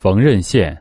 缝纫线